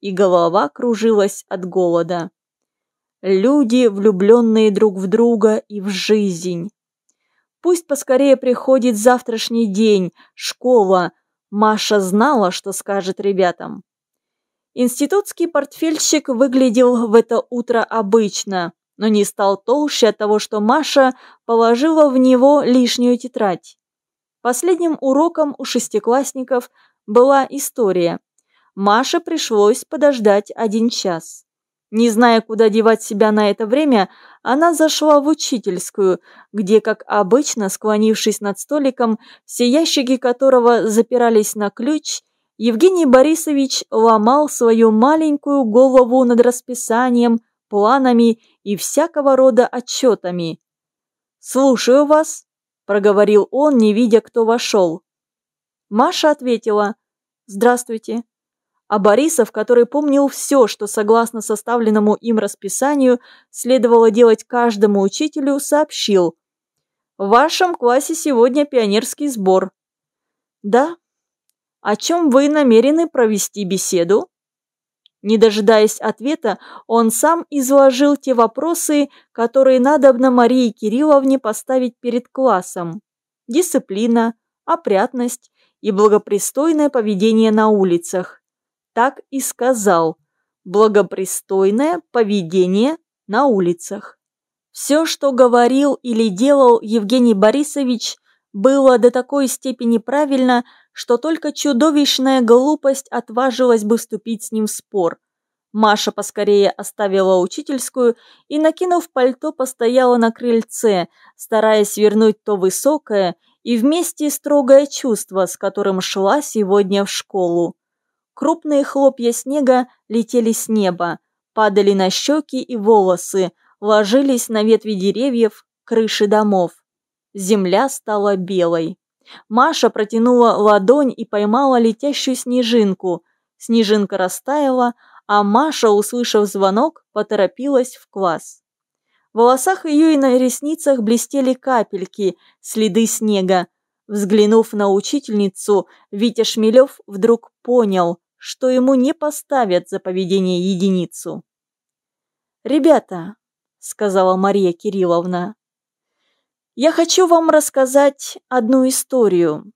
и голова кружилась от голода. Люди, влюбленные друг в друга и в жизнь. Пусть поскорее приходит завтрашний день, школа. Маша знала, что скажет ребятам. Институтский портфельщик выглядел в это утро обычно, но не стал толще от того, что Маша положила в него лишнюю тетрадь. Последним уроком у шестиклассников была история. Маше пришлось подождать один час. Не зная, куда девать себя на это время, она зашла в учительскую, где, как обычно, склонившись над столиком, все ящики которого запирались на ключ, Евгений Борисович ломал свою маленькую голову над расписанием, планами и всякого рода отчетами. «Слушаю вас», – проговорил он, не видя, кто вошел. Маша ответила «Здравствуйте» а Борисов, который помнил все, что согласно составленному им расписанию следовало делать каждому учителю, сообщил. «В вашем классе сегодня пионерский сбор». «Да». «О чем вы намерены провести беседу?» Не дожидаясь ответа, он сам изложил те вопросы, которые надобно Марии Кирилловне поставить перед классом. Дисциплина, опрятность и благопристойное поведение на улицах так и сказал «благопристойное поведение на улицах». Все, что говорил или делал Евгений Борисович, было до такой степени правильно, что только чудовищная глупость отважилась бы вступить с ним в спор. Маша поскорее оставила учительскую и, накинув пальто, постояла на крыльце, стараясь вернуть то высокое и вместе строгое чувство, с которым шла сегодня в школу. Крупные хлопья снега летели с неба, падали на щеки и волосы, ложились на ветви деревьев, крыши домов. Земля стала белой. Маша протянула ладонь и поймала летящую снежинку. Снежинка растаяла, а Маша, услышав звонок, поторопилась в класс. В волосах ее и на ресницах блестели капельки, следы снега. Взглянув на учительницу, Витя Шмелев вдруг понял, что ему не поставят за поведение единицу. «Ребята», — сказала Мария Кирилловна, — «я хочу вам рассказать одну историю.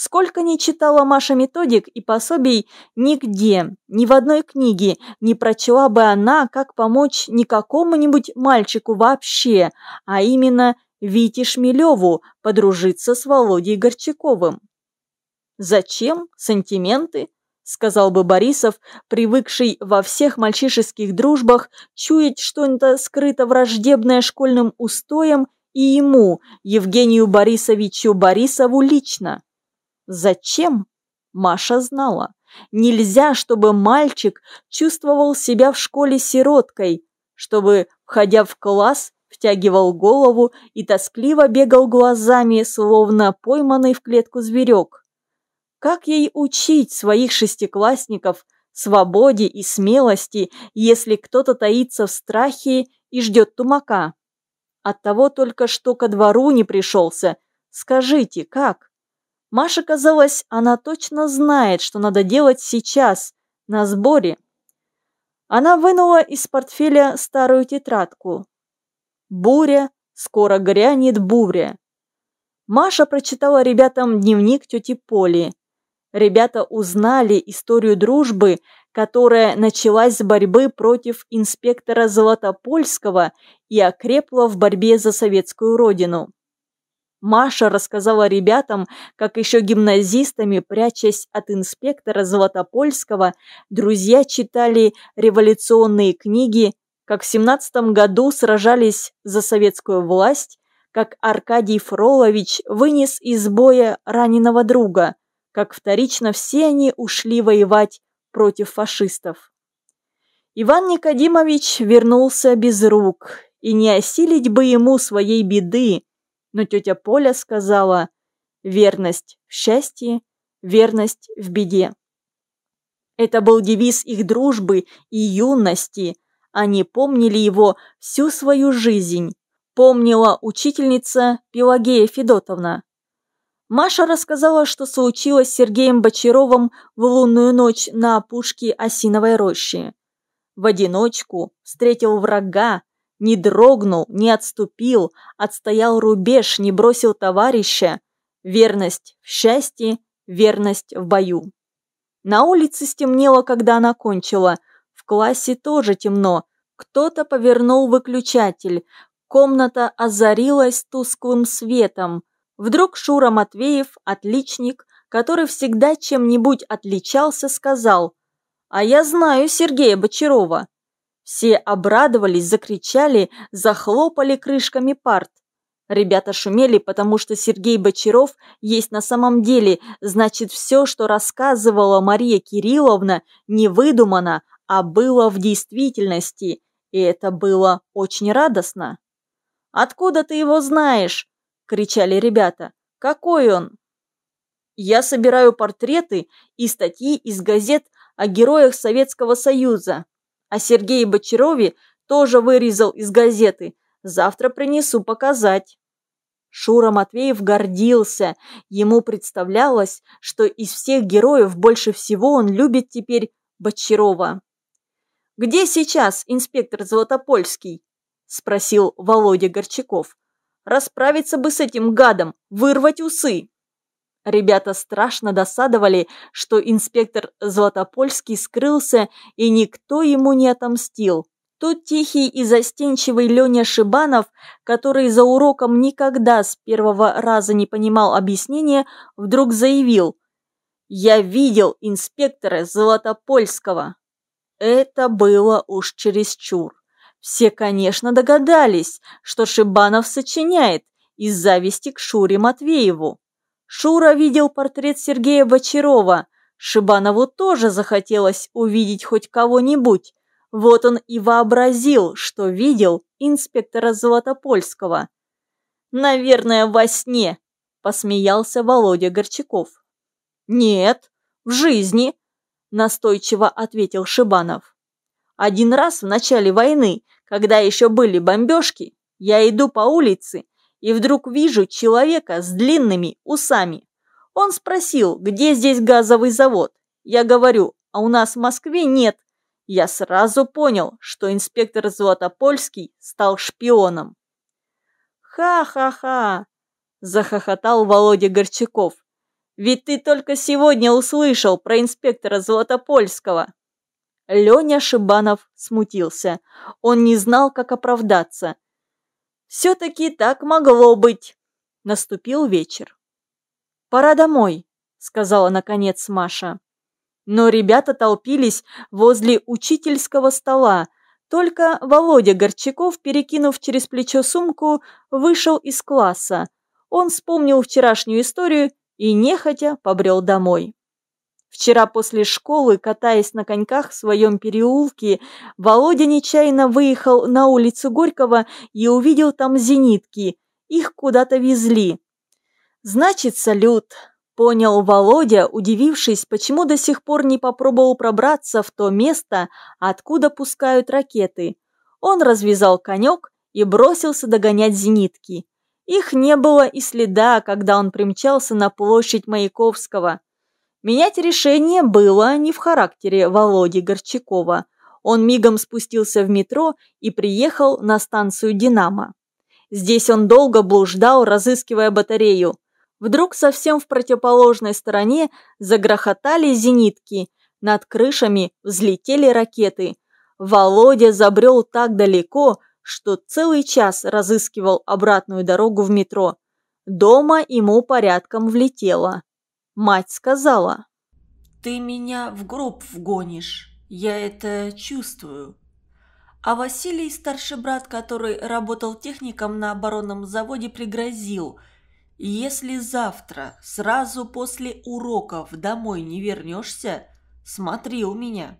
Сколько ни читала Маша методик и пособий, нигде, ни в одной книге не прочла бы она, как помочь не какому-нибудь мальчику вообще, а именно Вите Шмелеву подружиться с Володей Горчаковым. Зачем сантименты? Сказал бы Борисов, привыкший во всех мальчишеских дружбах чуять что-то скрыто враждебное школьным устоям и ему, Евгению Борисовичу Борисову лично. Зачем? Маша знала. Нельзя, чтобы мальчик чувствовал себя в школе сироткой, чтобы, входя в класс, втягивал голову и тоскливо бегал глазами, словно пойманный в клетку зверек. Как ей учить своих шестиклассников свободе и смелости, если кто-то таится в страхе и ждет тумака? От того только что ко двору не пришелся. Скажите, как? Маша казалось, она точно знает, что надо делать сейчас, на сборе. Она вынула из портфеля старую тетрадку. «Буря, скоро грянет буря». Маша прочитала ребятам дневник тети Поли. Ребята узнали историю дружбы, которая началась с борьбы против инспектора Золотопольского и окрепла в борьбе за советскую родину. Маша рассказала ребятам, как еще гимназистами, прячась от инспектора Золотопольского, друзья читали революционные книги, как в 17 году сражались за советскую власть, как Аркадий Фролович вынес из боя раненого друга – как вторично все они ушли воевать против фашистов. Иван Никодимович вернулся без рук, и не осилить бы ему своей беды, но тетя Поля сказала «верность в счастье, верность в беде». Это был девиз их дружбы и юности, они помнили его всю свою жизнь, помнила учительница Пелагея Федотовна. Маша рассказала, что случилось с Сергеем Бочаровым в лунную ночь на опушке Осиновой рощи. В одиночку встретил врага, не дрогнул, не отступил, отстоял рубеж, не бросил товарища. Верность в счастье, верность в бою. На улице стемнело, когда она кончила. В классе тоже темно. Кто-то повернул выключатель. Комната озарилась тусклым светом. Вдруг Шура Матвеев, отличник, который всегда чем-нибудь отличался, сказал «А я знаю Сергея Бочарова». Все обрадовались, закричали, захлопали крышками парт. Ребята шумели, потому что Сергей Бочаров есть на самом деле, значит, все, что рассказывала Мария Кирилловна, не выдумано, а было в действительности, и это было очень радостно. «Откуда ты его знаешь?» Кричали ребята. «Какой он?» «Я собираю портреты и статьи из газет о героях Советского Союза. А Сергее Бочарове тоже вырезал из газеты. Завтра принесу показать». Шура Матвеев гордился. Ему представлялось, что из всех героев больше всего он любит теперь Бочарова. «Где сейчас инспектор Золотопольский?» – спросил Володя Горчаков. Расправиться бы с этим гадом, вырвать усы. Ребята страшно досадовали, что инспектор Златопольский скрылся, и никто ему не отомстил. Тут тихий и застенчивый Леня Шибанов, который за уроком никогда с первого раза не понимал объяснения, вдруг заявил «Я видел инспектора Златопольского». Это было уж чересчур. Все, конечно, догадались, что Шибанов сочиняет из зависти к Шуре Матвееву. Шура видел портрет Сергея Бочарова. Шибанову тоже захотелось увидеть хоть кого-нибудь. Вот он и вообразил, что видел инспектора Золотопольского. «Наверное, во сне», – посмеялся Володя Горчаков. «Нет, в жизни», – настойчиво ответил Шибанов. Один раз в начале войны, когда еще были бомбежки, я иду по улице и вдруг вижу человека с длинными усами. Он спросил, где здесь газовый завод. Я говорю, а у нас в Москве нет. Я сразу понял, что инспектор Златопольский стал шпионом. «Ха-ха-ха!» – захохотал Володя Горчаков. «Ведь ты только сегодня услышал про инспектора Златопольского!» Леня Шибанов смутился. Он не знал, как оправдаться. «Все-таки так могло быть!» Наступил вечер. «Пора домой», — сказала наконец Маша. Но ребята толпились возле учительского стола. Только Володя Горчаков, перекинув через плечо сумку, вышел из класса. Он вспомнил вчерашнюю историю и нехотя побрел домой. Вчера после школы, катаясь на коньках в своем переулке, Володя нечаянно выехал на улицу Горького и увидел там зенитки. Их куда-то везли. «Значит, салют», – понял Володя, удивившись, почему до сих пор не попробовал пробраться в то место, откуда пускают ракеты. Он развязал конек и бросился догонять зенитки. Их не было и следа, когда он примчался на площадь Маяковского. Менять решение было не в характере Володи Горчакова. Он мигом спустился в метро и приехал на станцию «Динамо». Здесь он долго блуждал, разыскивая батарею. Вдруг совсем в противоположной стороне загрохотали зенитки, над крышами взлетели ракеты. Володя забрел так далеко, что целый час разыскивал обратную дорогу в метро. Дома ему порядком влетело. Мать сказала. «Ты меня в гроб вгонишь, я это чувствую». А Василий, старший брат, который работал техником на оборонном заводе, пригрозил, «Если завтра, сразу после уроков, домой не вернешься, смотри у меня».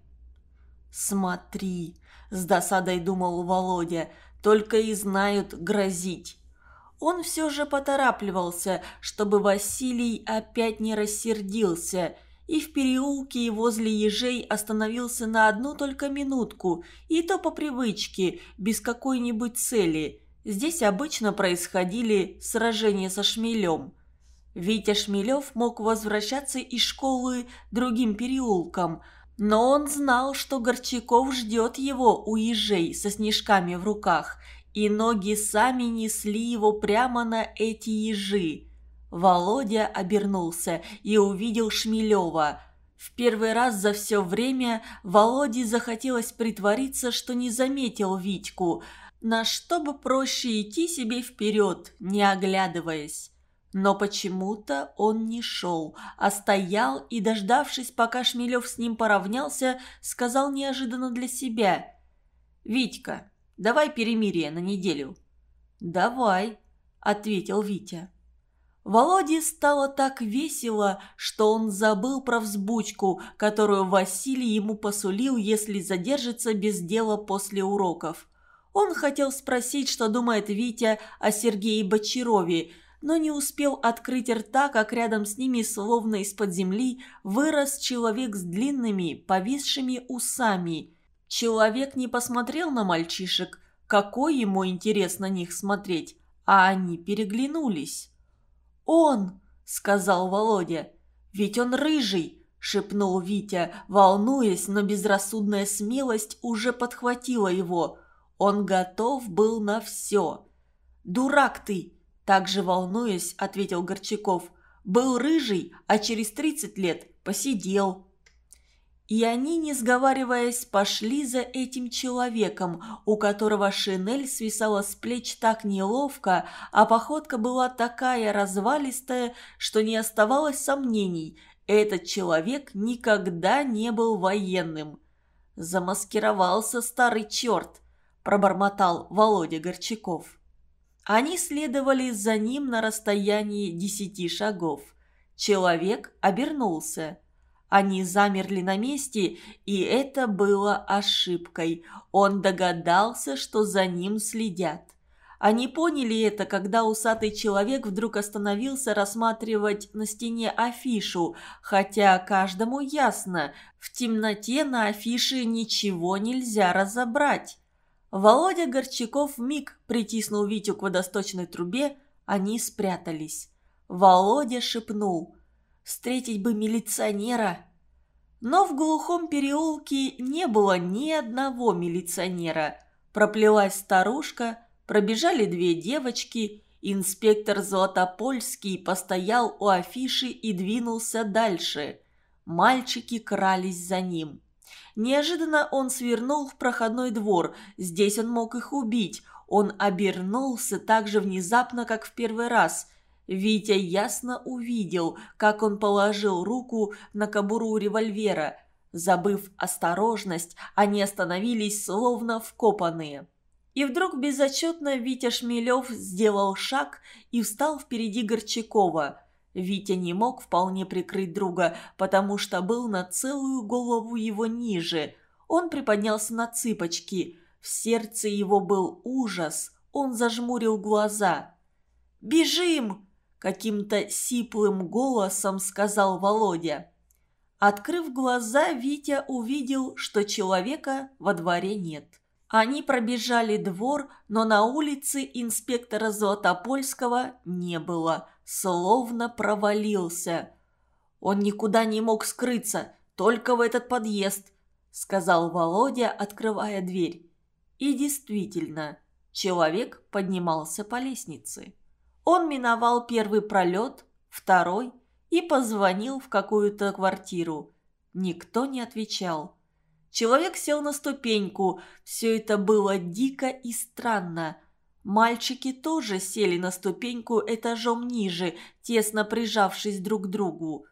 «Смотри», – с досадой думал Володя, – «только и знают грозить». Он все же поторапливался, чтобы Василий опять не рассердился, и в переулке возле ежей остановился на одну только минутку, и то по привычке, без какой-нибудь цели. Здесь обычно происходили сражения со шмелем. Витя Шмелев мог возвращаться из школы другим переулком, но он знал, что Горчаков ждет его у ежей со снежками в руках, и ноги сами несли его прямо на эти ежи. Володя обернулся и увидел Шмелева. В первый раз за все время Володе захотелось притвориться, что не заметил Витьку, на что бы проще идти себе вперед, не оглядываясь. Но почему-то он не шел, а стоял и, дождавшись, пока Шмелев с ним поравнялся, сказал неожиданно для себя. «Витька, давай перемирие на неделю». «Давай», — ответил Витя. Володе стало так весело, что он забыл про взбучку, которую Василий ему посулил, если задержится без дела после уроков. Он хотел спросить, что думает Витя о Сергее Бочарове, но не успел открыть рта, как рядом с ними, словно из-под земли, вырос человек с длинными, повисшими усами. Человек не посмотрел на мальчишек, какой ему интерес на них смотреть, а они переглянулись. «Он!» – сказал Володя. «Ведь он рыжий!» – шепнул Витя, волнуясь, но безрассудная смелость уже подхватила его. Он готов был на все. «Дурак ты!» Также волнуясь, ответил Горчаков. «Был рыжий, а через тридцать лет посидел». И они, не сговариваясь, пошли за этим человеком, у которого шинель свисала с плеч так неловко, а походка была такая развалистая, что не оставалось сомнений – этот человек никогда не был военным. «Замаскировался старый черт», – пробормотал Володя Горчаков. Они следовали за ним на расстоянии десяти шагов. Человек обернулся. Они замерли на месте, и это было ошибкой. Он догадался, что за ним следят. Они поняли это, когда усатый человек вдруг остановился рассматривать на стене афишу, хотя каждому ясно, в темноте на афише ничего нельзя разобрать. Володя Горчаков миг притиснул Витю к водосточной трубе, они спрятались. Володя шепнул «Встретить бы милиционера!» Но в глухом переулке не было ни одного милиционера. Проплелась старушка, пробежали две девочки, инспектор Золотопольский постоял у афиши и двинулся дальше. Мальчики крались за ним. Неожиданно он свернул в проходной двор. Здесь он мог их убить. Он обернулся так же внезапно, как в первый раз. Витя ясно увидел, как он положил руку на кобуру револьвера. Забыв осторожность, они остановились словно вкопанные. И вдруг безотчетно Витя Шмелев сделал шаг и встал впереди Горчакова – Витя не мог вполне прикрыть друга, потому что был на целую голову его ниже. Он приподнялся на цыпочки. В сердце его был ужас. Он зажмурил глаза. «Бежим!» – каким-то сиплым голосом сказал Володя. Открыв глаза, Витя увидел, что человека во дворе нет. Они пробежали двор, но на улице инспектора Золотопольского не было – словно провалился. Он никуда не мог скрыться, только в этот подъезд, сказал Володя, открывая дверь. И действительно, человек поднимался по лестнице. Он миновал первый пролет, второй и позвонил в какую-то квартиру. Никто не отвечал. Человек сел на ступеньку. Все это было дико и странно. Мальчики тоже сели на ступеньку этажом ниже, тесно прижавшись друг к другу.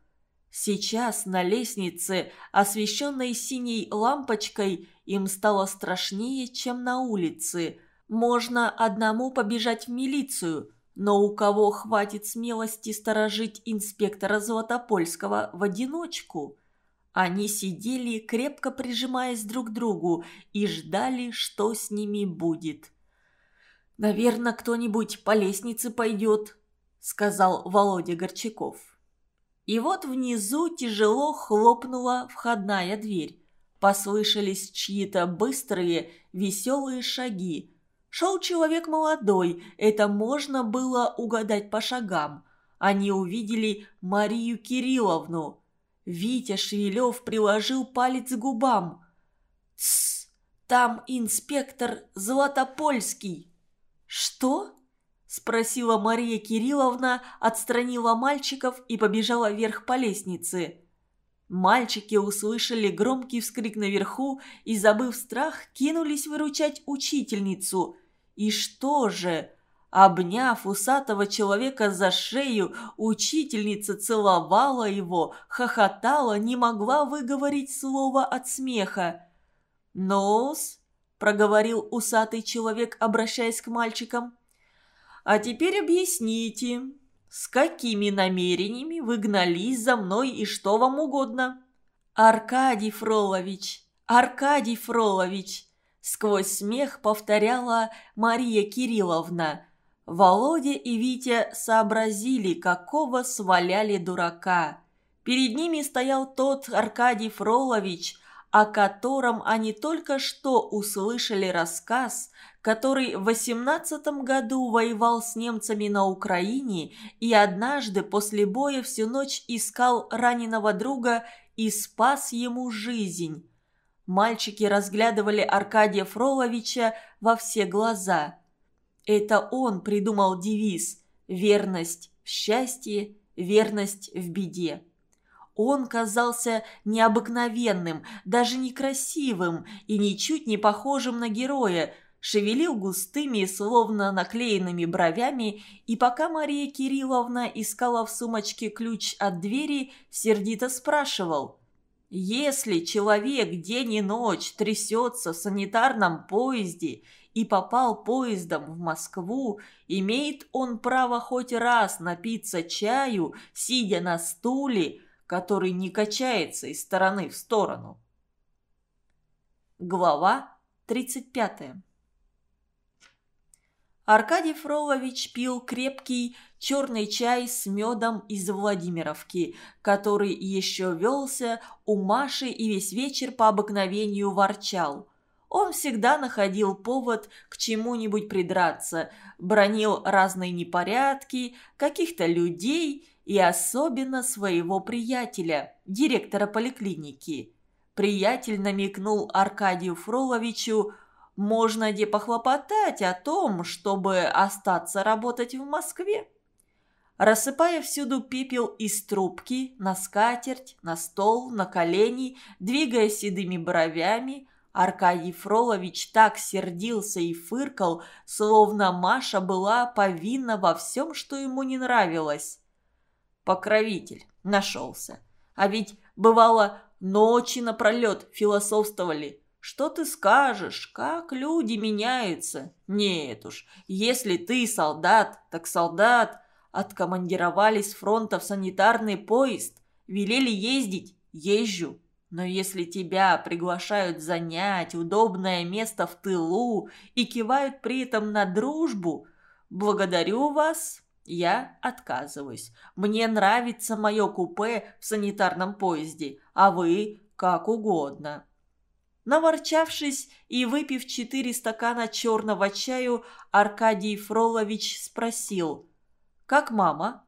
Сейчас на лестнице, освещенной синей лампочкой, им стало страшнее, чем на улице. Можно одному побежать в милицию, но у кого хватит смелости сторожить инспектора Золотопольского в одиночку? Они сидели, крепко прижимаясь друг к другу, и ждали, что с ними будет. «Наверное, кто-нибудь по лестнице пойдет», — сказал Володя Горчаков. И вот внизу тяжело хлопнула входная дверь. Послышались чьи-то быстрые, веселые шаги. Шел человек молодой, это можно было угадать по шагам. они увидели Марию Кирилловну. Витя Шевелев приложил палец к губам. «Тссс, там инспектор Златопольский». «Что?» – спросила Мария Кирилловна, отстранила мальчиков и побежала вверх по лестнице. Мальчики услышали громкий вскрик наверху и, забыв страх, кинулись выручать учительницу. И что же? Обняв усатого человека за шею, учительница целовала его, хохотала, не могла выговорить слово от смеха. «Ну-с», проговорил усатый человек, обращаясь к мальчикам, – «а теперь объясните, с какими намерениями вы гнались за мной и что вам угодно?» «Аркадий Фролович, Аркадий Фролович!» Сквозь смех повторяла Мария Кирилловна. Володя и Витя сообразили, какого сваляли дурака. Перед ними стоял тот Аркадий Фролович, о котором они только что услышали рассказ, который в восемнадцатом году воевал с немцами на Украине и однажды после боя всю ночь искал раненого друга и спас ему жизнь. Мальчики разглядывали Аркадия Фроловича во все глаза. Это он придумал девиз «Верность в счастье, верность в беде». Он казался необыкновенным, даже некрасивым и ничуть не похожим на героя – шевелил густыми, словно наклеенными бровями, и пока Мария Кирилловна искала в сумочке ключ от двери, сердито спрашивал. «Если человек день и ночь трясется в санитарном поезде и попал поездом в Москву, имеет он право хоть раз напиться чаю, сидя на стуле, который не качается из стороны в сторону?» Глава тридцать пятая Аркадий Фролович пил крепкий черный чай с медом из Владимировки, который еще велся у Маши и весь вечер по обыкновению ворчал. Он всегда находил повод к чему-нибудь придраться, бронил разные непорядки, каких-то людей и особенно своего приятеля, директора поликлиники. Приятель намекнул Аркадию Фроловичу – можно где похлопотать о том, чтобы остаться работать в Москве. Рассыпая всюду пепел из трубки, на скатерть, на стол, на колени, двигая седыми бровями, Аркадий Фролович так сердился и фыркал, словно Маша была повинна во всем, что ему не нравилось. Покровитель нашелся. А ведь, бывало, ночи напролет философствовали – что ты скажешь? Как люди меняются? Нет уж, если ты солдат, так солдат. Откомандировали с фронта в санитарный поезд. Велели ездить? Езжу. Но если тебя приглашают занять удобное место в тылу и кивают при этом на дружбу, благодарю вас, я отказываюсь. Мне нравится мое купе в санитарном поезде, а вы как угодно. Наворчавшись и выпив четыре стакана черного чаю, Аркадий Фролович спросил, «Как мама?»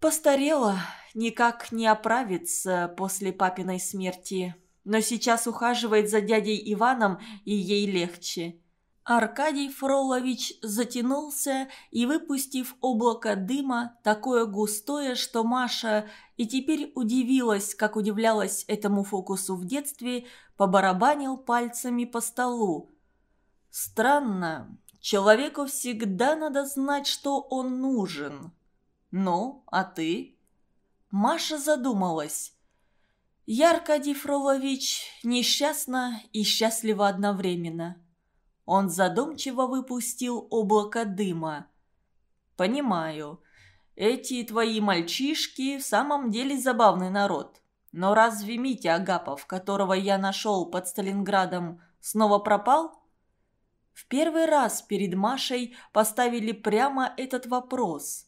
«Постарела, никак не оправится после папиной смерти, но сейчас ухаживает за дядей Иваном, и ей легче. Аркадий Фролович затянулся и, выпустив облако дыма, такое густое, что Маша и теперь удивилась, как удивлялась этому фокусу в детстве, побарабанил пальцами по столу. «Странно. Человеку всегда надо знать, что он нужен. Ну, а ты?» Маша задумалась. «Я, Аркадий Фролович, несчастна и счастлива одновременно». Он задумчиво выпустил облако дыма. «Понимаю. Эти твои мальчишки в самом деле забавный народ. Но разве Митя Агапов, которого я нашел под Сталинградом, снова пропал?» В первый раз перед Машей поставили прямо этот вопрос.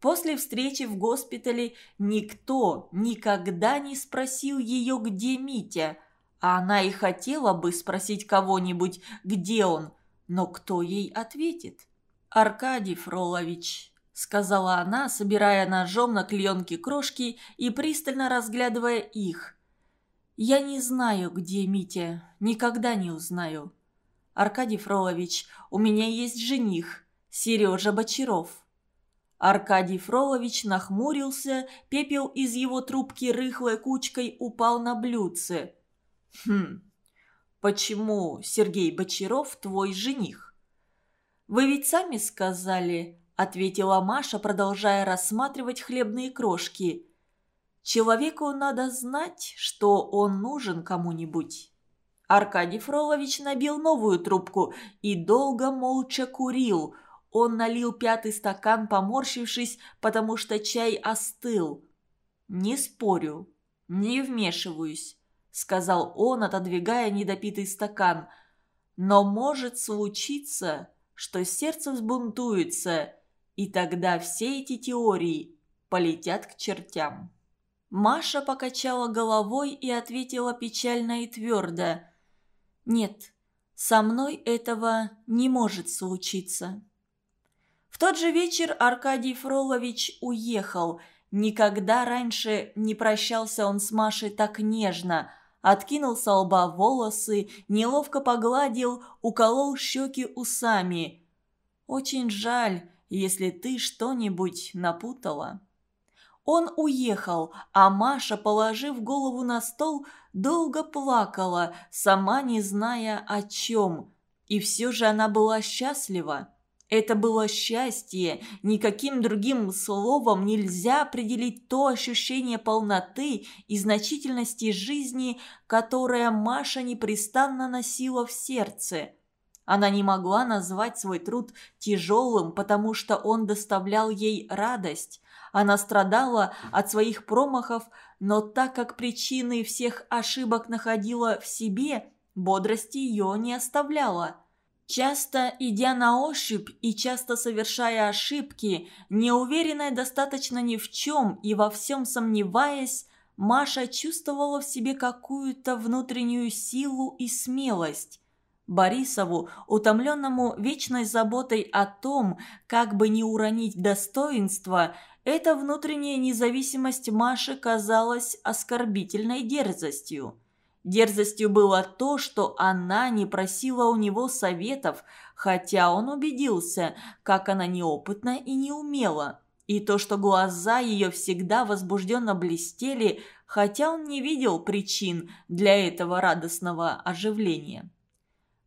После встречи в госпитале никто никогда не спросил ее, где Митя – а она и хотела бы спросить кого-нибудь, где он, но кто ей ответит? «Аркадий Фролович», — сказала она, собирая ножом на клеенке крошки и пристально разглядывая их. «Я не знаю, где Митя, никогда не узнаю. Аркадий Фролович, у меня есть жених, Сережа Бочаров». Аркадий Фролович нахмурился, пепел из его трубки рыхлой кучкой упал на блюдце. «Хм, почему Сергей Бочаров твой жених?» «Вы ведь сами сказали, – ответила Маша, продолжая рассматривать хлебные крошки. «Человеку надо знать, что он нужен кому-нибудь». Аркадий Фролович набил новую трубку и долго молча курил. Он налил пятый стакан, поморщившись, потому что чай остыл. «Не спорю, не вмешиваюсь», — сказал он, отодвигая недопитый стакан. «Но может случиться, что сердце взбунтуется, и тогда все эти теории полетят к чертям. Маша покачала головой и ответила печально и твердо. «Нет, со мной этого не может случиться». В тот же вечер Аркадий Фролович уехал. Никогда раньше не прощался он с Машей так нежно. Откинул со лба волосы, неловко погладил, уколол щеки усами. «Очень жаль, если ты что-нибудь напутала». Он уехал, а Маша, положив голову на стол, долго плакала, сама не зная о чем. И все же она была счастлива. Это было счастье, никаким другим словом нельзя определить то ощущение полноты и значительности жизни, которое Маша непрестанно носила в сердце. Она не могла назвать свой труд тяжелым, потому что он доставлял ей радость. Она страдала от своих промахов, но так как причины всех ошибок находила в себе, бодрости ее не оставляла. Часто идя на ощупь и часто совершая ошибки, неуверенная достаточно ни в чем и во всем сомневаясь, Маша чувствовала в себе какую-то внутреннюю силу и смелость. Борисову, утомленному вечной заботой о том, как бы не уронить достоинство, эта внутренняя независимость Маши казалась оскорбительной дерзостью. Дерзостью было то, что она не просила у него советов, хотя он убедился, как она неопытна и неумела. И то, что глаза ее всегда возбужденно блестели, хотя он не видел причин для этого радостного оживления.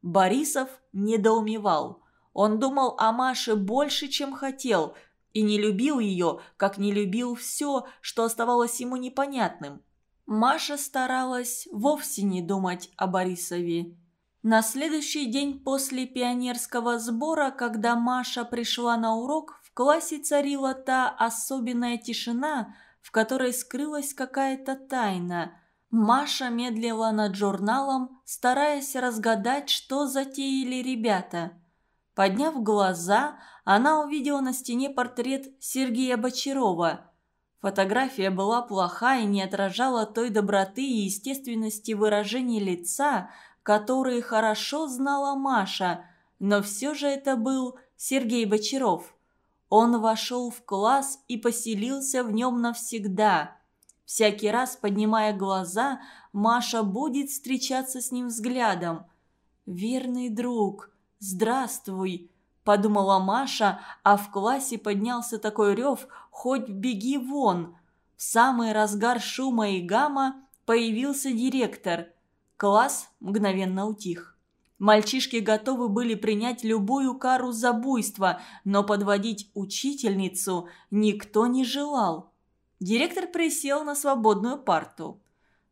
Борисов недоумевал. Он думал о Маше больше, чем хотел, и не любил ее, как не любил все, что оставалось ему непонятным. Маша старалась вовсе не думать о Борисове. На следующий день после пионерского сбора, когда Маша пришла на урок, в классе царила та особенная тишина, в которой скрылась какая-то тайна – Маша медлила над журналом, стараясь разгадать, что затеяли ребята. Подняв глаза, она увидела на стене портрет Сергея Бочарова. Фотография была плоха и не отражала той доброты и естественности выражения лица, которые хорошо знала Маша, но все же это был Сергей Бочаров. Он вошел в класс и поселился в нем навсегда – Всякий раз, поднимая глаза, Маша будет встречаться с ним взглядом. «Верный друг, здравствуй!» – подумала Маша, а в классе поднялся такой рев «Хоть беги вон!». В самый разгар шума и гамма появился директор. Класс мгновенно утих. Мальчишки готовы были принять любую кару за буйство, но подводить учительницу никто не желал. Директор присел на свободную парту.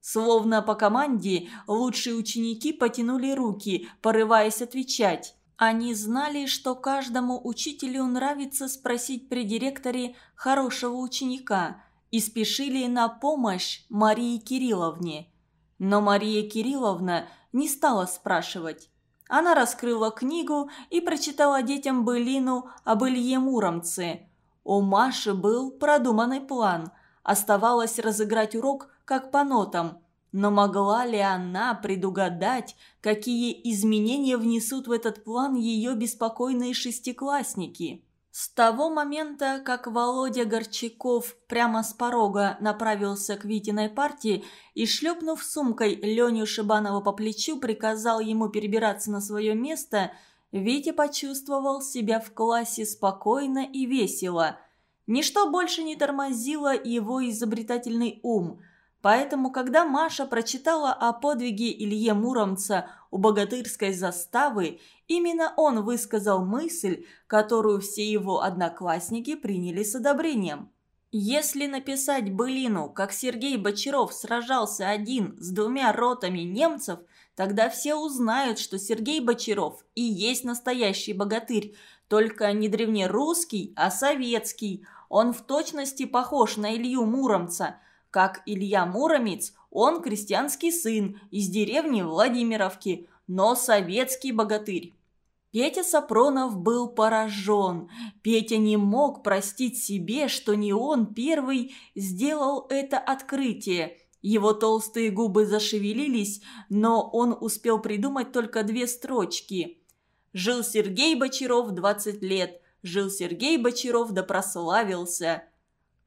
Словно по команде, лучшие ученики потянули руки, порываясь отвечать. Они знали, что каждому учителю нравится спросить при директоре хорошего ученика и спешили на помощь Марии Кирилловне. Но Мария Кирилловна не стала спрашивать. Она раскрыла книгу и прочитала детям былину об Илье Муромце. У Маши был продуманный план. Оставалось разыграть урок как по нотам. Но могла ли она предугадать, какие изменения внесут в этот план ее беспокойные шестиклассники? С того момента, как Володя Горчаков прямо с порога направился к Витиной партии и, шлепнув сумкой Леню Шибанова по плечу, приказал ему перебираться на свое место, Витя почувствовал себя в классе спокойно и весело. Ничто больше не тормозило его изобретательный ум – Поэтому, когда Маша прочитала о подвиге Илье Муромца у богатырской заставы, именно он высказал мысль, которую все его одноклассники приняли с одобрением. Если написать былину, как Сергей Бочаров сражался один с двумя ротами немцев, тогда все узнают, что Сергей Бочаров и есть настоящий богатырь, только не древнерусский, а советский. Он в точности похож на Илью Муромца – как Илья Муромец, он крестьянский сын из деревни Владимировки, но советский богатырь. Петя Сапронов был поражен. Петя не мог простить себе, что не он первый сделал это открытие. Его толстые губы зашевелились, но он успел придумать только две строчки. «Жил Сергей Бочаров 20 лет, жил Сергей Бочаров да прославился».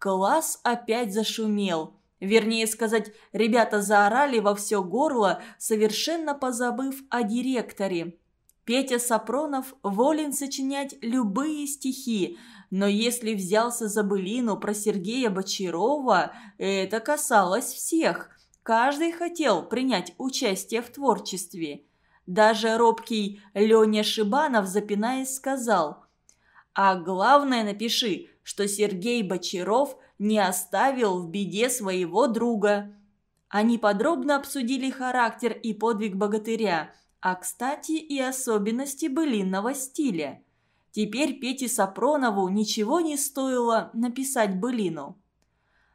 Класс опять зашумел. Вернее сказать, ребята заорали во все горло, совершенно позабыв о директоре. Петя Сапронов волен сочинять любые стихи, но если взялся за былину про Сергея Бочарова, это касалось всех. Каждый хотел принять участие в творчестве. Даже робкий Леня Шибанов, запинаясь, сказал «А главное напиши, что Сергей Бочаров не оставил в беде своего друга. Они подробно обсудили характер и подвиг богатыря, а, кстати, и особенности былинного стиля. Теперь Пете Сапронову ничего не стоило написать былину.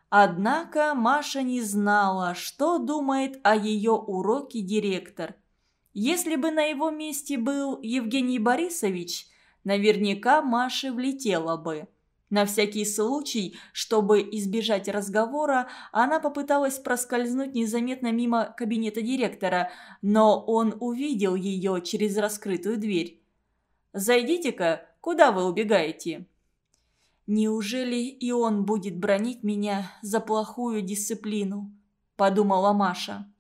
Однако Маша не знала, что думает о ее уроке директор. Если бы на его месте был Евгений Борисович, наверняка Маше влетела бы. На всякий случай, чтобы избежать разговора, она попыталась проскользнуть незаметно мимо кабинета директора, но он увидел ее через раскрытую дверь. «Зайдите-ка, куда вы убегаете?» «Неужели и он будет бронить меня за плохую дисциплину?» – подумала Маша.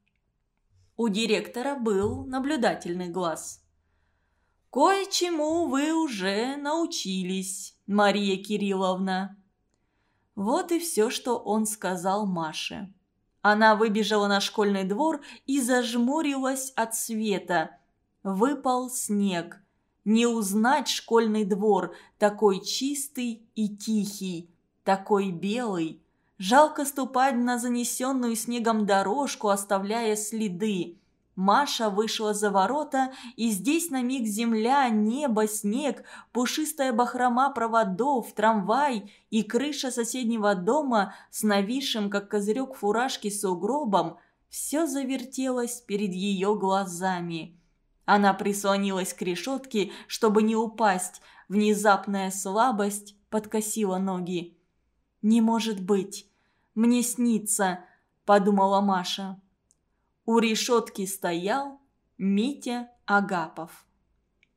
У директора был наблюдательный глаз. «Кое-чему вы уже научились», Мария Кирилловна». Вот и все, что он сказал Маше. Она выбежала на школьный двор и зажмурилась от света. Выпал снег. Не узнать школьный двор, такой чистый и тихий, такой белый. Жалко ступать на занесенную снегом дорожку, оставляя следы. Маша вышла за ворота, и здесь на миг земля, небо, снег, пушистая бахрома проводов, трамвай и крыша соседнего дома с нависшим, как козырек фуражки, сугробом – все завертелось перед ее глазами. Она прислонилась к решетке, чтобы не упасть. Внезапная слабость подкосила ноги. «Не может быть! Мне снится!» – подумала Маша. У решетки стоял Митя Агапов.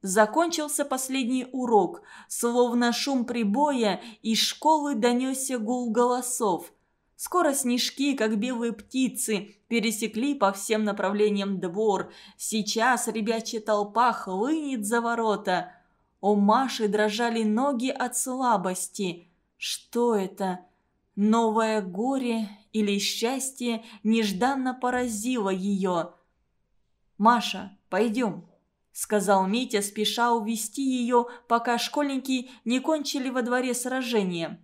Закончился последний урок, словно шум прибоя, из школы донесся гул голосов. Скоро снежки, как белые птицы, пересекли по всем направлениям двор. Сейчас ребячья толпа хлынет за ворота. У Маши дрожали ноги от слабости. Что это? Новое горе или счастье нежданно поразило ее. «Маша, пойдем», — сказал Митя, спеша увести ее, пока школьники не кончили во дворе сражения.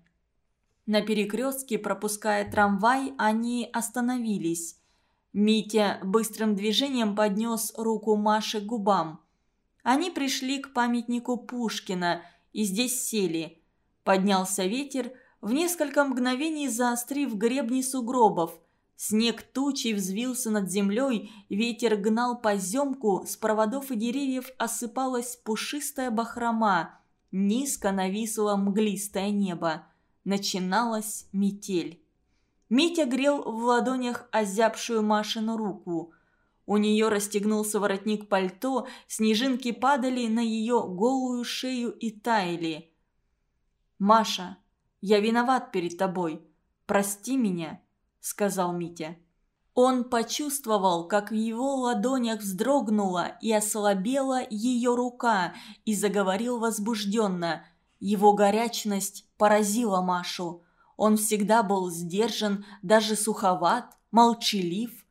На перекрестке, пропуская трамвай, они остановились. Митя быстрым движением поднес руку Маше к губам. Они пришли к памятнику Пушкина и здесь сели. Поднялся ветер, в несколько мгновений заострив гребни сугробов. Снег тучей взвился над землей, ветер гнал поземку, с проводов и деревьев осыпалась пушистая бахрома. Низко нависло мглистое небо. Начиналась метель. Митя грел в ладонях озябшую Машину руку. У нее расстегнулся воротник пальто, снежинки падали на ее голую шею и таяли. «Маша, я виноват перед тобой. Прости меня», — сказал Митя. Он почувствовал, как в его ладонях вздрогнула и ослабела ее рука, и заговорил возбужденно. Его горячность поразила Машу. Он всегда был сдержан, даже суховат, молчалив.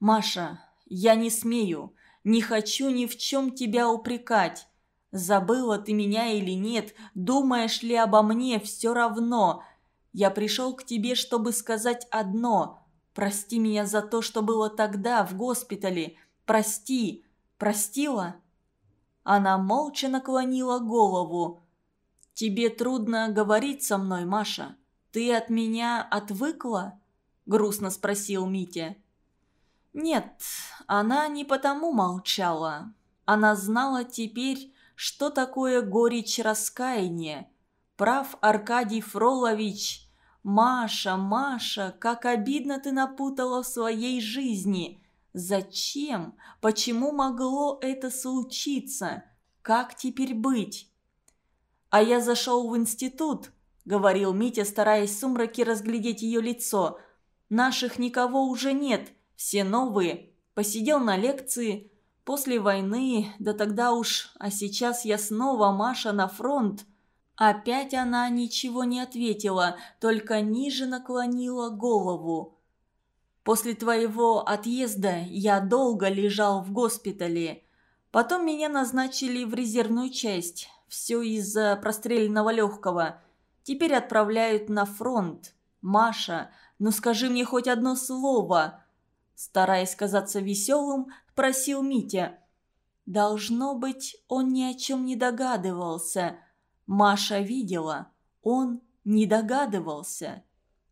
«Маша, я не смею, не хочу ни в чем тебя упрекать. Забыла ты меня или нет, думаешь ли обо мне, все равно. Я пришел к тебе, чтобы сказать одно – Прости меня за то, что было тогда, в госпитале. Прости. Простила?» Она молча наклонила голову. «Тебе трудно говорить со мной, Маша. Ты от меня отвыкла?» Грустно спросил Митя. Нет, она не потому молчала. Она знала теперь, что такое горечь раскаяния. Прав Аркадий Фролович – «Маша, Маша, как обидно ты напутала в своей жизни! Зачем? Почему могло это случиться? Как теперь быть?» «А я зашел в институт», — говорил Митя, стараясь в сумраке разглядеть ее лицо. «Наших никого уже нет, все новые. Посидел на лекции. После войны, да тогда уж, а сейчас я снова, Маша, на фронт». Опять она ничего не ответила, только ниже наклонила голову. «После твоего отъезда я долго лежал в госпитале. Потом меня назначили в резервную часть. Все из-за простреленного легкого. Теперь отправляют на фронт. Маша, ну скажи мне хоть одно слово!» Стараясь казаться веселым, просил Митя. «Должно быть, он ни о чем не догадывался». Маша видела, он не догадывался.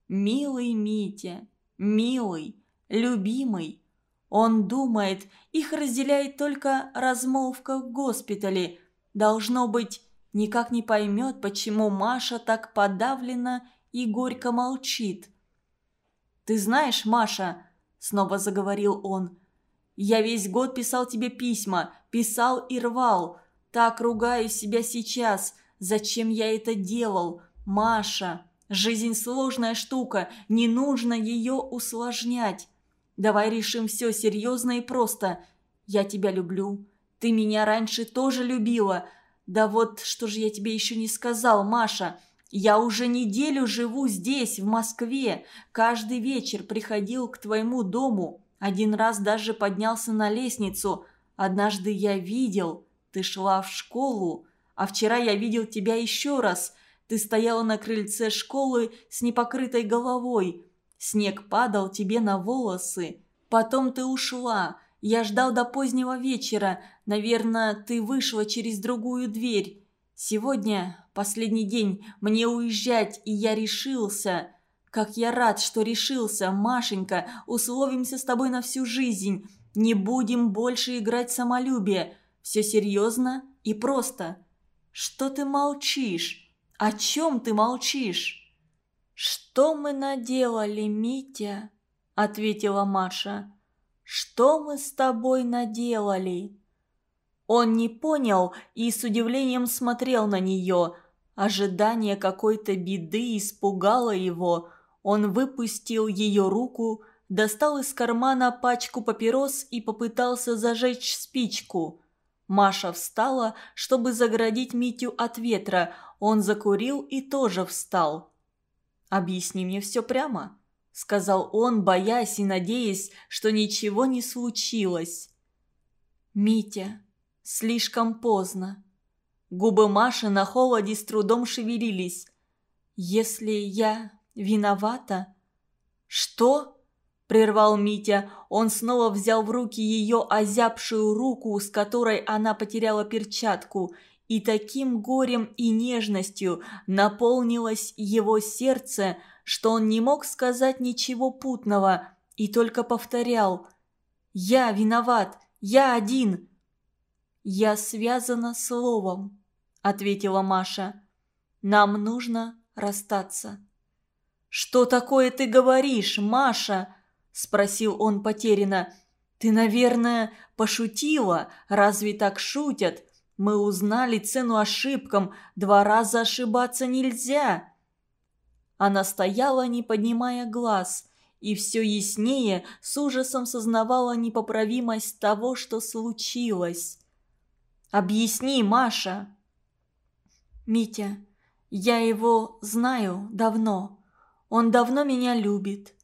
Милый Митя, милый, любимый. Он думает, их разделяет только размолвка в госпитале. Должно быть, никак не поймет, почему Маша так подавлена и горько молчит. «Ты знаешь, Маша», — снова заговорил он, — «я весь год писал тебе письма, писал и рвал. Так ругаю себя сейчас. Зачем я это делал? Маша, жизнь сложная штука, не нужно ее усложнять. Давай решим все серьезно и просто. Я тебя люблю. Ты меня раньше тоже любила. Да вот что же я тебе еще не сказал, Маша. Я уже неделю живу здесь, в Москве. Каждый вечер приходил к твоему дому. Один раз даже поднялся на лестницу. Однажды я видел, ты шла в школу. А вчера я видел тебя еще раз. Ты стояла на крыльце школы с непокрытой головой. Снег падал тебе на волосы. Потом ты ушла. Я ждал до позднего вечера. Наверное, ты вышла через другую дверь. Сегодня последний день. Мне уезжать, и я решился. Как я рад, что решился, Машенька. Условимся с тобой на всю жизнь. Не будем больше играть самолюбие. Все серьезно и просто. Что ты молчишь? О чем ты молчишь?» «Что мы наделали, Митя?» – ответила Маша. «Что мы с тобой наделали?» Он не понял и с удивлением смотрел на нее. Ожидание какой-то беды испугало его. Он выпустил ее руку, достал из кармана пачку папирос и попытался зажечь спичку. Маша встала, чтобы заградить Митю от ветра. Он закурил и тоже встал. «Объясни мне все прямо», — сказал он, боясь и надеясь, что ничего не случилось. «Митя, слишком поздно». Губы Маши на холоде с трудом шевелились. «Если я виновата...» «Что?» – прервал Митя. Он снова взял в руки ее озябшую руку, с которой она потеряла перчатку, и таким горем и нежностью наполнилось его сердце, что он не мог сказать ничего путного и только повторял «Я виноват, я один». «Я связана словом», – ответила Маша. «Нам нужно расстаться». «Что такое ты говоришь, Маша?» – спросил он потерянно. «Ты, наверное, пошутила? Разве так шутят? Мы узнали цену ошибкам, два раза ошибаться нельзя. Она стояла, не поднимая глаз, и все яснее с ужасом сознавала непоправимость того, что случилось. «Объясни, Маша!» «Митя, я его знаю давно. Он давно меня любит.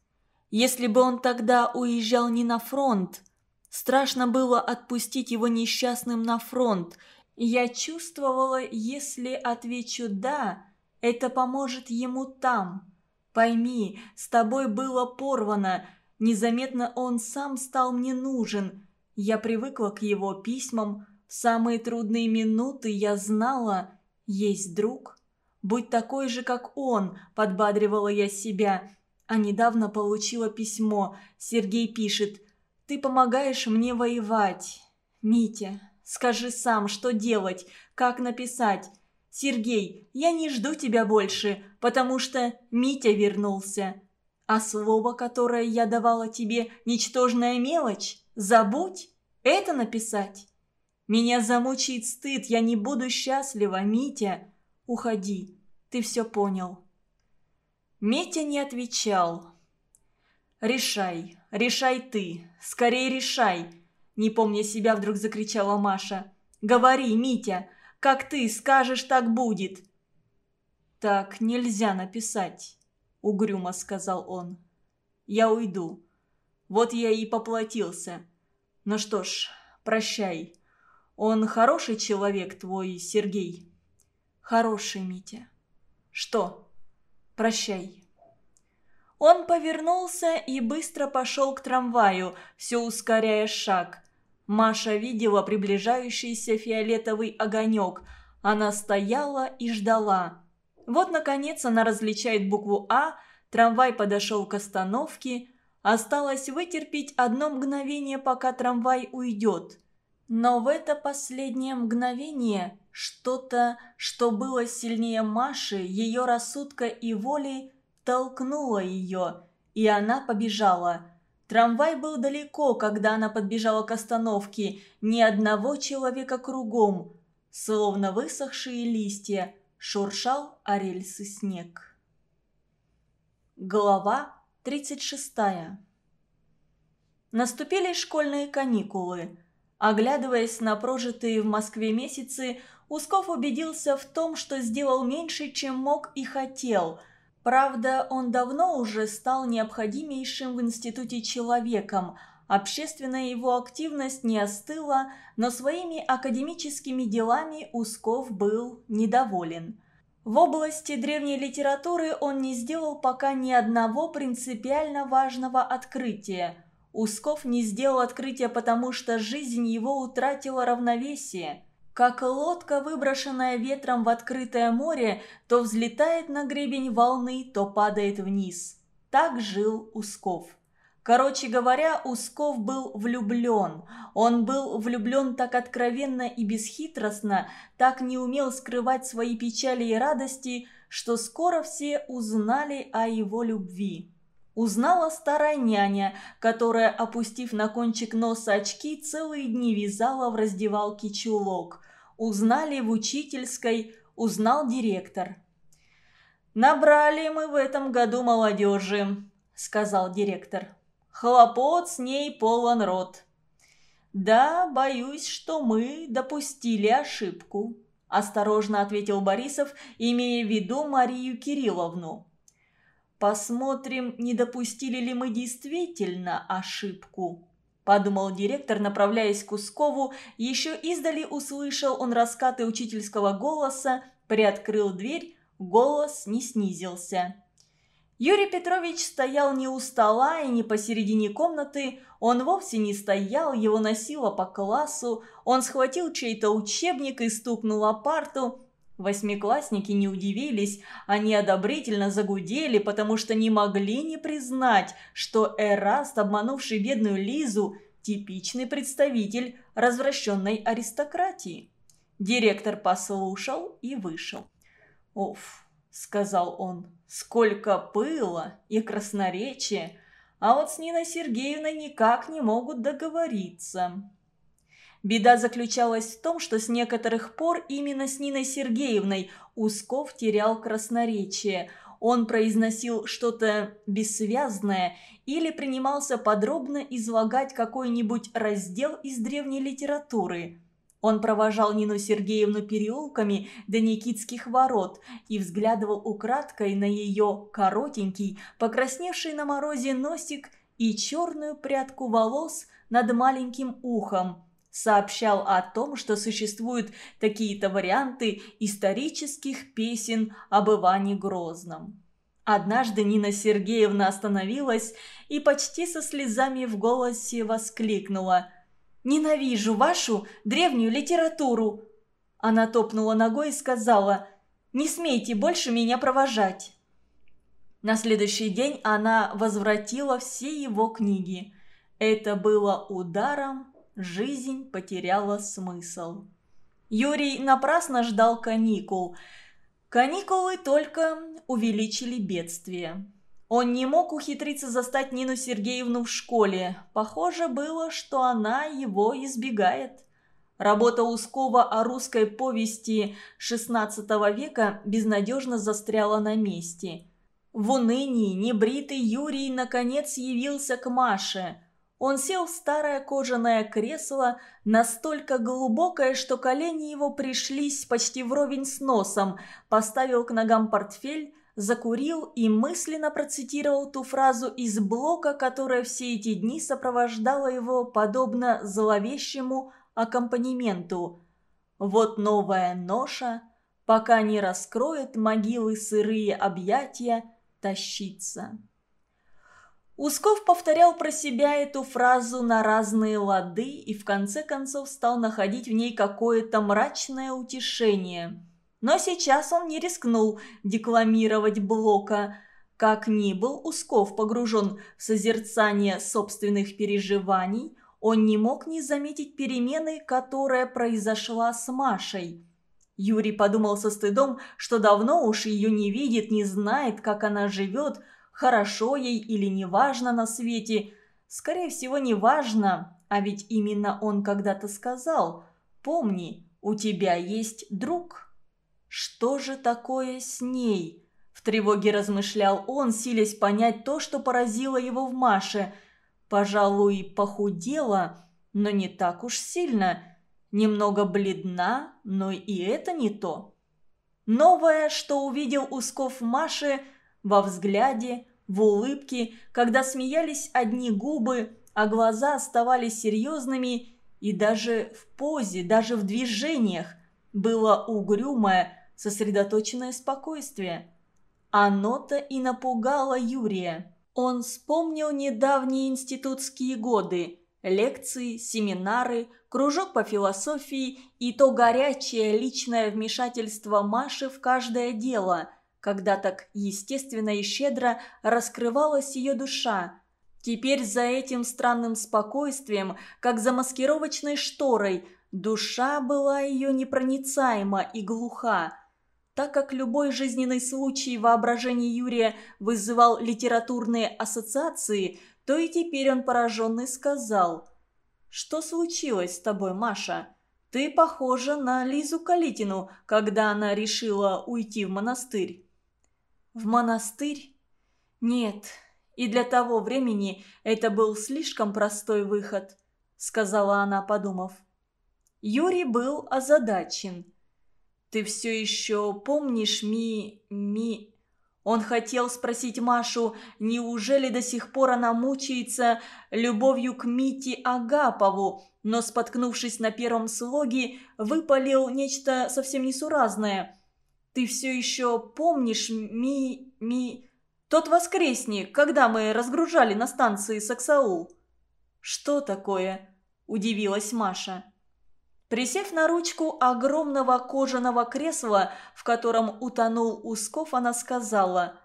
Если бы он тогда уезжал не на фронт, страшно было отпустить его несчастным на фронт. Я чувствовала, если отвечу «да», это поможет ему там. Пойми, с тобой было порвано. Незаметно он сам стал мне нужен. Я привыкла к его письмам. Самые трудные минуты я знала, есть друг. Будь такой же, как он, подбадривала я себя. А недавно получила письмо. Сергей пишет, ты помогаешь мне воевать. Митя, скажи сам, что делать, как написать. «Сергей, я не жду тебя больше, потому что Митя вернулся. А слово, которое я давала тебе, ничтожная мелочь, забудь, это написать. Меня замучает стыд, я не буду счастлива, Митя. Уходи, ты все понял». Митя не отвечал. «Решай, решай ты, скорее решай!» Не помня себя, вдруг закричала Маша. «Говори, Митя, как ты скажешь, так будет!» «Так нельзя написать», — угрюмо сказал он. «Я уйду. Вот я и поплатился. Ну что ж, прощай. Он хороший человек твой, Сергей?» «Хороший, Митя». «Что?» «Прощай». Он повернулся и быстро пошел к трамваю, все ускоряя шаг. Маша видела приближающийся фиолетовый огонек. Она стояла и ждала. Вот, наконец, она различает букву «А», трамвай подошел к остановке. Осталось вытерпеть одно мгновение, пока трамвай уйдет. Но в это последнее мгновение что-то, что было сильнее Маши, ее рассудка и воли, толкнуло ее, и она побежала. Трамвай был далеко, когда она подбежала к остановке. Ни одного человека кругом. Словно высохшие листья, шуршал о рельсы снег. Глава 36 Наступили школьные каникулы. Оглядываясь на прожитые в Москве месяцы, Усков убедился в том, что сделал меньше, чем мог и хотел – Правда, он давно уже стал необходимейшим в институте человеком. Общественная его активность не остыла, но своими академическими делами Усков был недоволен. В области древней литературы он не сделал пока ни одного принципиально важного открытия. Усков не сделал открытия, потому что жизнь его утратила равновесие – как лодка, выброшенная ветром в открытое море, то взлетает на гребень волны, то падает вниз. Так жил Усков. Короче говоря, Усков был влюблен. Он был влюблен так откровенно и бесхитростно, так не умел скрывать свои печали и радости, что скоро все узнали о его любви. Узнала старая няня, которая, опустив на кончик носа очки, целые дни вязала в раздевалке чулок. Узнали в учительской, узнал директор. «Набрали мы в этом году молодежи», — сказал директор. «Хлопот с ней полон рот». «Да, боюсь, что мы допустили ошибку», – осторожно ответил Борисов, имея в виду Марию Кирилловну. Посмотрим, не допустили ли мы действительно ошибку. Подумал директор, направляясь к Ускову, еще издали услышал он раскаты учительского голоса, приоткрыл дверь, голос не снизился. Юрий Петрович стоял не у стола и не посередине комнаты, он вовсе не стоял, его носило по классу, он схватил чей-то учебник и стукнул о парту, Восьмиклассники не удивились, они одобрительно загудели, потому что не могли не признать, что Эраст, обманувший бедную Лизу, типичный представитель развращенной аристократии. Директор послушал и вышел. «Оф», — сказал он, — «сколько пыла и красноречия, а вот с Ниной Сергеевной никак не могут договориться». Беда заключалась в том, что с некоторых пор именно с Ниной Сергеевной Усков терял красноречие. Он произносил что-то бессвязное или принимался подробно излагать какой-нибудь раздел из древней литературы. Он провожал Нину Сергеевну переулками до Никитских ворот и взглядывал украдкой на ее коротенький, покрасневший на морозе носик и черную прядку волос над маленьким ухом. Сообщал о том, что существуют такие-то варианты исторических песен об Иване Грозном. Однажды Нина Сергеевна остановилась и почти со слезами в голосе воскликнула – Ненавижу вашу древнюю литературу!» Она топнула ногой и сказала, «Не смейте больше меня провожать!» На следующий день она возвратила все его книги. Это было ударом, жизнь потеряла смысл. Юрий напрасно ждал каникул. Каникулы только увеличили бедствие. Он не мог ухитриться застать Нину Сергеевну в школе. Похоже было, что она его избегает. Работа Ускова о русской повести XVI века безнадежно застряла на месте. В унынии небритый Юрий наконец явился к Маше. Он сел в старое кожаное кресло, настолько глубокое, что колени его пришлись почти вровень с носом, поставил к ногам портфель, закурил и мысленно процитировал ту фразу из блока, которая все эти дни сопровождала его подобно зловещему аккомпанементу. «Вот новая ноша, пока не раскроет могилы сырые объятия, тащится». Усков повторял про себя эту фразу на разные лады и в конце концов стал находить в ней какое-то мрачное утешение – но сейчас он не рискнул декламировать Блока. Как ни был Усков погружен в созерцание собственных переживаний, он не мог не заметить перемены, которая произошла с Машей. Юрий подумал со стыдом, что давно уж ее не видит, не знает, как она живет, хорошо ей или неважно на свете. Скорее всего, неважно, а ведь именно он когда-то сказал «Помни, у тебя есть друг». Что же такое с ней? В тревоге размышлял он, силясь понять то, что поразило его в Маше. Пожалуй, похудела, но не так уж сильно. Немного бледна, но и это не то. Новое, что увидел Усков Маше во взгляде, в улыбке, когда смеялись одни губы, а глаза оставались серьезными, и даже в позе, даже в движениях было угрюмое, сосредоточенное спокойствие. Оно-то и напугало Юрия. Он вспомнил недавние институтские годы, лекции, семинары, кружок по философии и то горячее личное вмешательство Маши в каждое дело, когда так естественно и щедро раскрывалась ее душа. Теперь за этим странным спокойствием, как за маскировочной шторой, душа была ее непроницаема и глуха. Так как любой жизненный случай воображения Юрия вызывал литературные ассоциации, то и теперь он пораженный сказал «Что случилось с тобой, Маша? Ты похожа на Лизу Калитину, когда она решила уйти в монастырь». «В монастырь? Нет, и для того времени это был слишком простой выход», — сказала она, подумав. Юрий был озадачен – «Ты все еще помнишь Ми... Ми...» Он хотел спросить Машу, неужели до сих пор она мучается любовью к Мите Агапову, но, споткнувшись на первом слоге, выпалил нечто совсем несуразное. «Ты все еще помнишь Ми... Ми...» «Тот воскресник, когда мы разгружали на станции Саксаул». «Что такое?» – удивилась Маша. Присев на ручку огромного кожаного кресла, в котором утонул Усков, она сказала,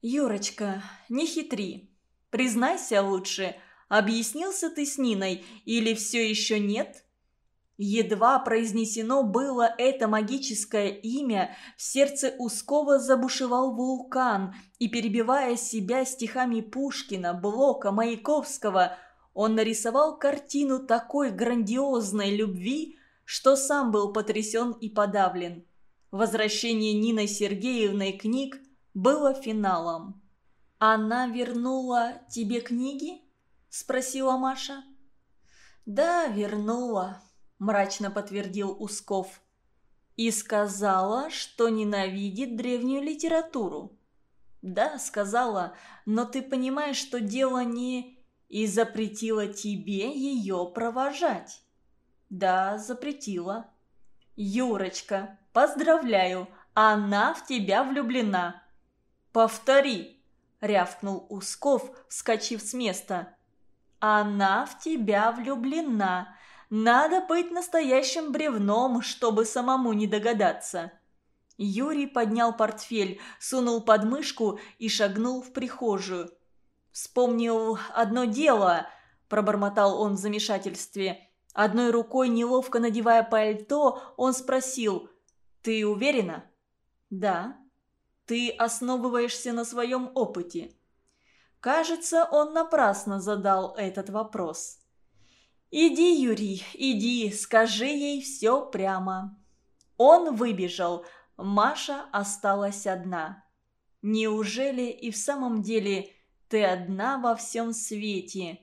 «Юрочка, не хитри. Признайся лучше, объяснился ты с Ниной или все еще нет?» Едва произнесено было это магическое имя, в сердце Ускова забушевал вулкан, и, перебивая себя стихами Пушкина, Блока, Маяковского, Он нарисовал картину такой грандиозной любви, что сам был потрясен и подавлен. Возвращение Нины Сергеевны книг было финалом. «Она вернула тебе книги?» – спросила Маша. «Да, вернула», – мрачно подтвердил Усков. «И сказала, что ненавидит древнюю литературу». «Да, сказала, но ты понимаешь, что дело не...» «И запретила тебе ее провожать». «Да, запретила». «Юрочка, поздравляю, она в тебя влюблена». «Повтори», — рявкнул Усков, вскочив с места. «Она в тебя влюблена. Надо быть настоящим бревном, чтобы самому не догадаться». Юрий поднял портфель, сунул под мышку и шагнул в прихожую. «Вспомнил одно дело», – пробормотал он в замешательстве. Одной рукой, неловко надевая пальто, он спросил «Ты уверена?» «Да». «Ты основываешься на своем опыте?» Кажется, он напрасно задал этот вопрос. «Иди, Юрий, иди, скажи ей все прямо». Он выбежал, Маша осталась одна. Неужели и в самом деле ты одна во всем свете?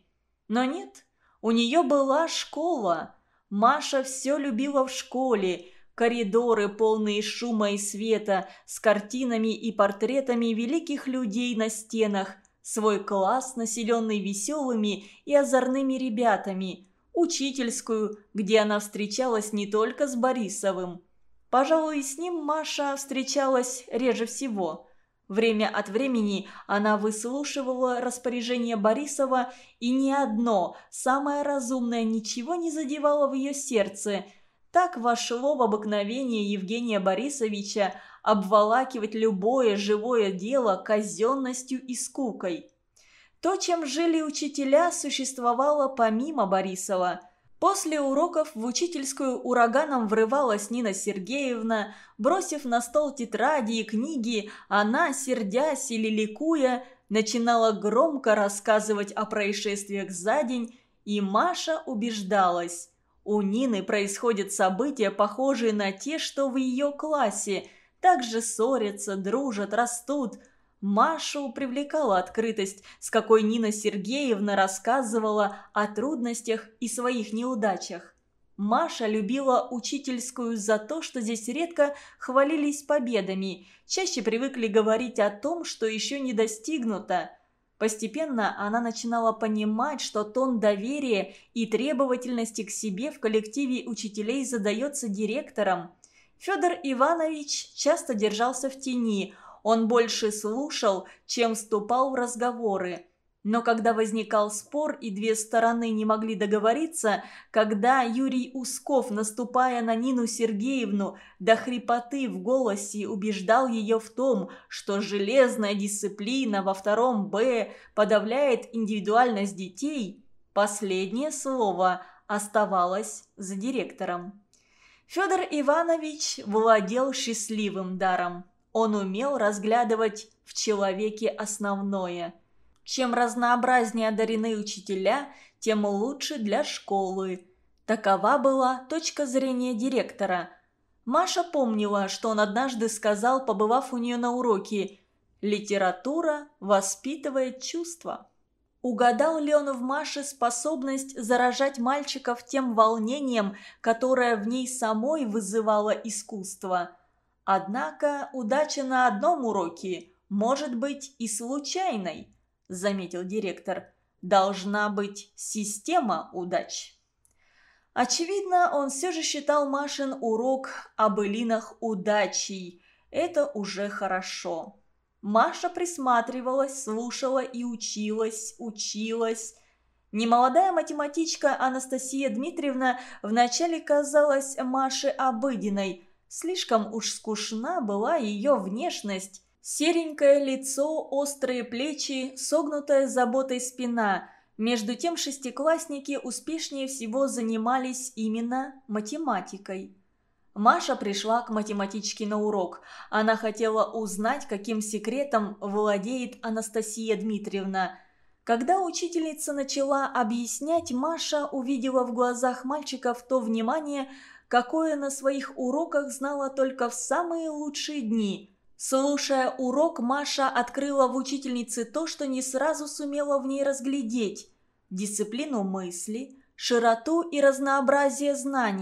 Но нет, у нее была школа. Маша все любила в школе. Коридоры, полные шума и света, с картинами и портретами великих людей на стенах, свой класс, населенный веселыми и озорными ребятами, учительскую, где она встречалась не только с Борисовым. Пожалуй, с ним Маша встречалась реже всего – Время от времени она выслушивала распоряжение Борисова, и ни одно, самое разумное, ничего не задевало в ее сердце. Так вошло в обыкновение Евгения Борисовича обволакивать любое живое дело казенностью и скукой. То, чем жили учителя, существовало помимо Борисова – После уроков в учительскую ураганом врывалась Нина Сергеевна. Бросив на стол тетради и книги, она, сердясь или ликуя, начинала громко рассказывать о происшествиях за день, и Маша убеждалась. У Нины происходят события, похожие на те, что в ее классе. Также ссорятся, дружат, растут – Машу привлекала открытость, с какой Нина Сергеевна рассказывала о трудностях и своих неудачах. Маша любила учительскую за то, что здесь редко хвалились победами, чаще привыкли говорить о том, что еще не достигнуто. Постепенно она начинала понимать, что тон доверия и требовательности к себе в коллективе учителей задается директором. Федор Иванович часто держался в тени – он больше слушал, чем вступал в разговоры. Но когда возникал спор и две стороны не могли договориться, когда Юрий Усков, наступая на Нину Сергеевну, до хрипоты в голосе убеждал ее в том, что железная дисциплина во втором «Б» подавляет индивидуальность детей, последнее слово оставалось за директором. Федор Иванович владел счастливым даром. Он умел разглядывать в человеке основное. Чем разнообразнее одарены учителя, тем лучше для школы. Такова была точка зрения директора. Маша помнила, что он однажды сказал, побывав у нее на уроке, «Литература воспитывает чувства». Угадал ли он в Маше способность заражать мальчиков тем волнением, которое в ней самой вызывало искусство – Однако удача на одном уроке может быть и случайной, заметил директор. Должна быть система удач. Очевидно, он все же считал Машин урок об Элинах удачей. Это уже хорошо. Маша присматривалась, слушала и училась, училась. Немолодая математичка Анастасия Дмитриевна вначале казалась Маше обыденной – Слишком уж скучна была ее внешность. Серенькое лицо, острые плечи, согнутая заботой спина. Между тем шестиклассники успешнее всего занимались именно математикой. Маша пришла к математичке на урок. Она хотела узнать, каким секретом владеет Анастасия Дмитриевна. Когда учительница начала объяснять, Маша увидела в глазах мальчиков то внимание, какое на своих уроках знала только в самые лучшие дни. Слушая урок, Маша открыла в учительнице то, что не сразу сумела в ней разглядеть – дисциплину мысли, широту и разнообразие знаний.